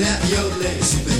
Let your legs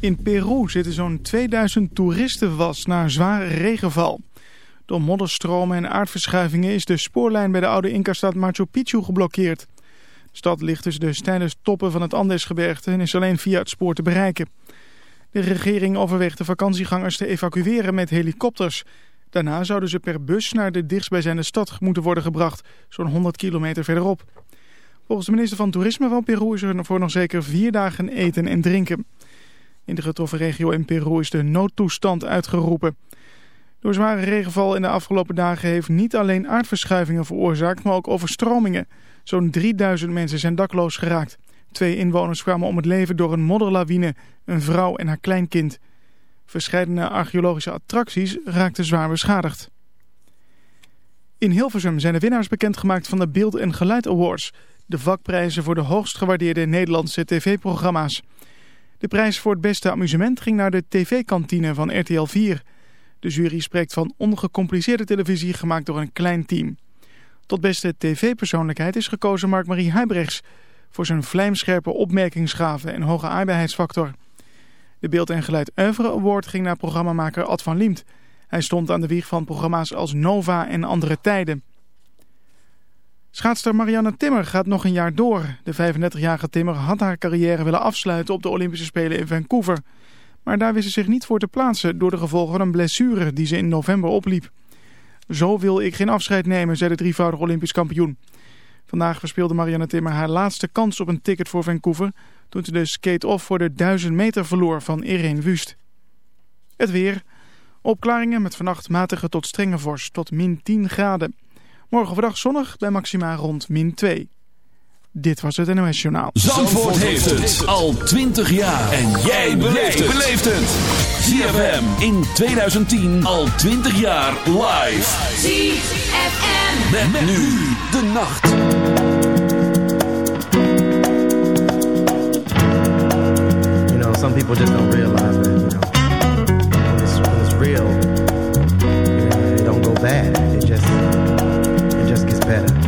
In Peru zitten zo'n 2000 toeristen vast na zware regenval. Door modderstromen en aardverschuivingen is de spoorlijn bij de oude Inca-stad Machu Picchu geblokkeerd. De stad ligt tussen de steile toppen van het Andesgebergte en is alleen via het spoor te bereiken. De regering overweegt de vakantiegangers te evacueren met helikopters. Daarna zouden ze per bus naar de dichtstbijzijnde stad moeten worden gebracht, zo'n 100 kilometer verderop. Volgens de minister van Toerisme van Peru is er voor nog zeker vier dagen eten en drinken. In de getroffen regio in Peru is de noodtoestand uitgeroepen. Door zware regenval in de afgelopen dagen heeft niet alleen aardverschuivingen veroorzaakt, maar ook overstromingen. Zo'n 3000 mensen zijn dakloos geraakt. Twee inwoners kwamen om het leven door een modderlawine, een vrouw en haar kleinkind. Verscheidene archeologische attracties raakten zwaar beschadigd. In Hilversum zijn de winnaars bekendgemaakt van de Beeld en Geluid Awards, de vakprijzen voor de hoogst gewaardeerde Nederlandse tv-programma's. De prijs voor het beste amusement ging naar de tv-kantine van RTL 4. De jury spreekt van ongecompliceerde televisie gemaakt door een klein team. Tot beste tv-persoonlijkheid is gekozen Mark-Marie Huibrechts voor zijn vlijmscherpe opmerkingsgave en hoge aardbaarheidsfactor. De Beeld en Geluid Oeuvre Award ging naar programmamaker Ad van Liemt. Hij stond aan de wieg van programma's als Nova en Andere Tijden. Schaatster Marianne Timmer gaat nog een jaar door. De 35-jarige Timmer had haar carrière willen afsluiten op de Olympische Spelen in Vancouver. Maar daar wist ze zich niet voor te plaatsen door de gevolgen van een blessure die ze in november opliep. Zo wil ik geen afscheid nemen, zei de drievoudige Olympisch kampioen. Vandaag verspeelde Marianne Timmer haar laatste kans op een ticket voor Vancouver... toen ze de skate-off voor de 1000 meter verloor van Irene Wust. Het weer. Opklaringen met vannacht matige tot strenge vorst tot min 10 graden. Morgen overdag zonnig bij maxima rond min 2. Dit was het NOS Journaal. Zandvoort heeft het al 20 jaar. En jij beleeft het. ZFM in 2010 al 20 jaar live. ZFM. Met, met nu de nacht. You know, some people just don't realize that, you know, when it's, when it's real, you know, it don't go bad. It just, it just gets better.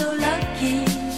so lucky.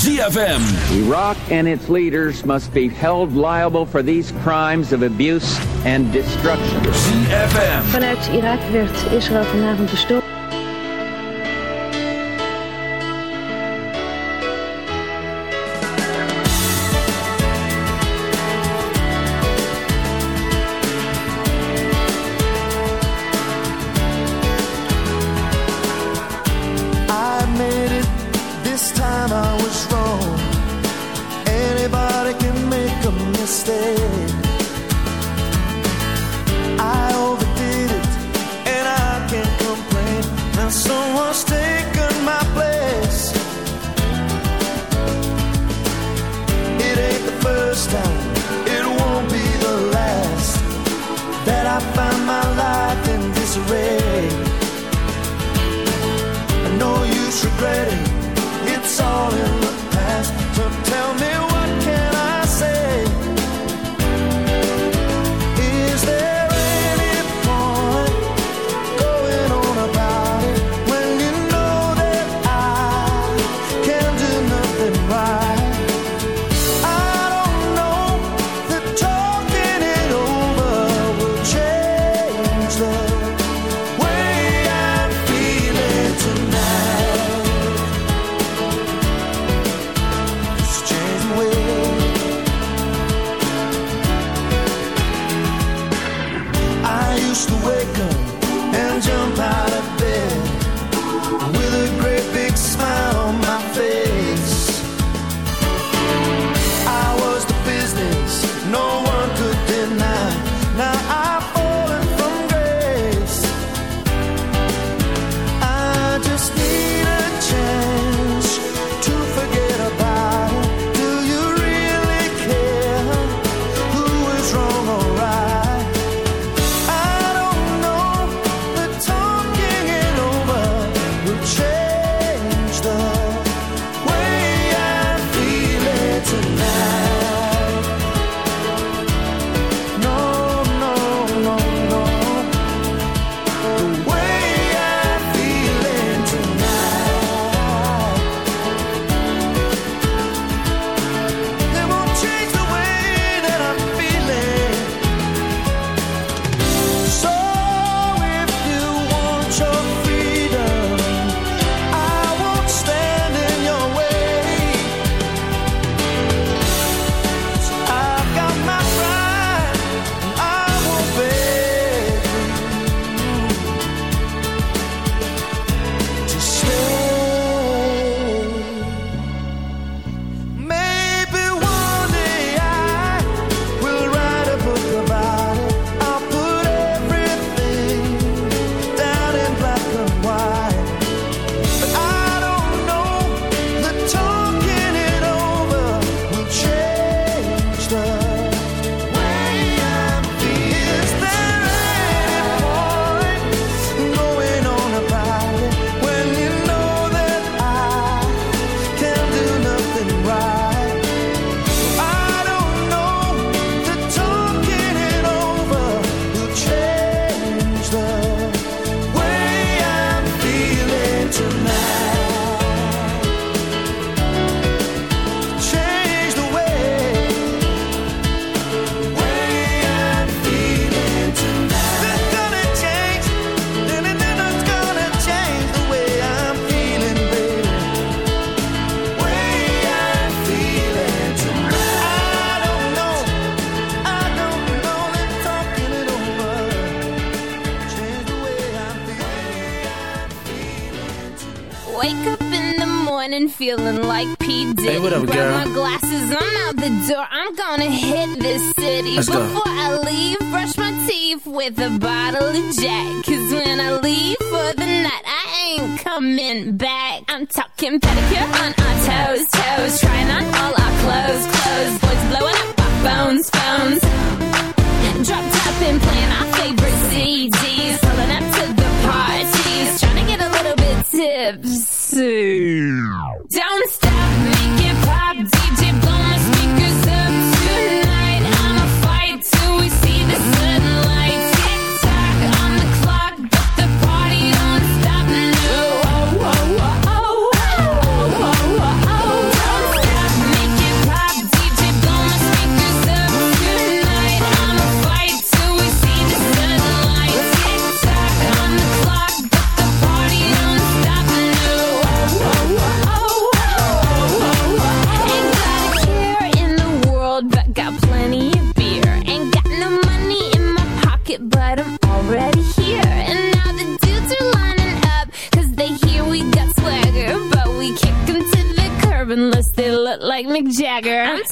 ZFM. Iraq and its leaders must be held liable for these crimes of abuse and destruction. Vanuit Irak werd Israël vanavond gestopt.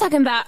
talking about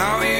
how you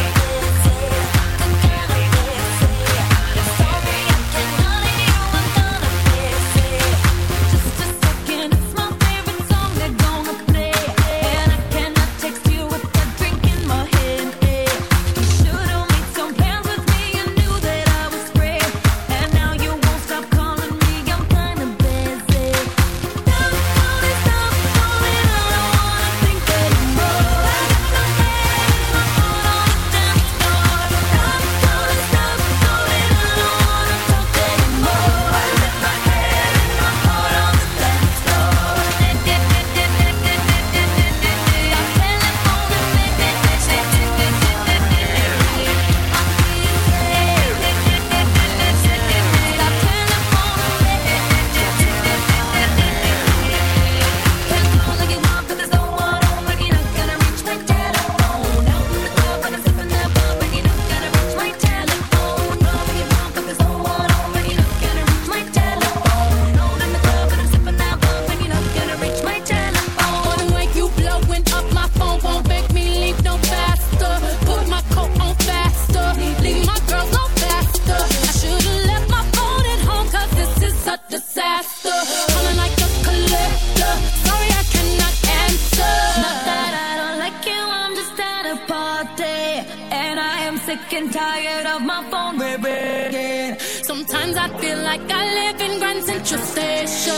I live in Grand Central Station.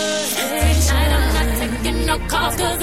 Tonight I'm not taking no calls cause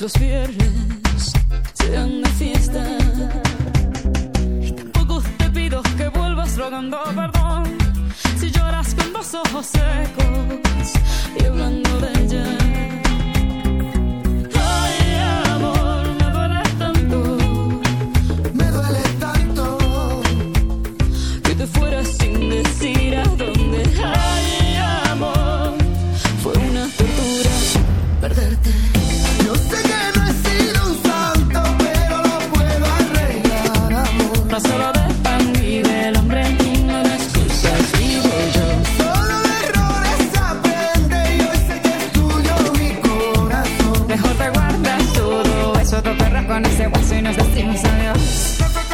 los viernes. con ese hueso y nos decimos adiós.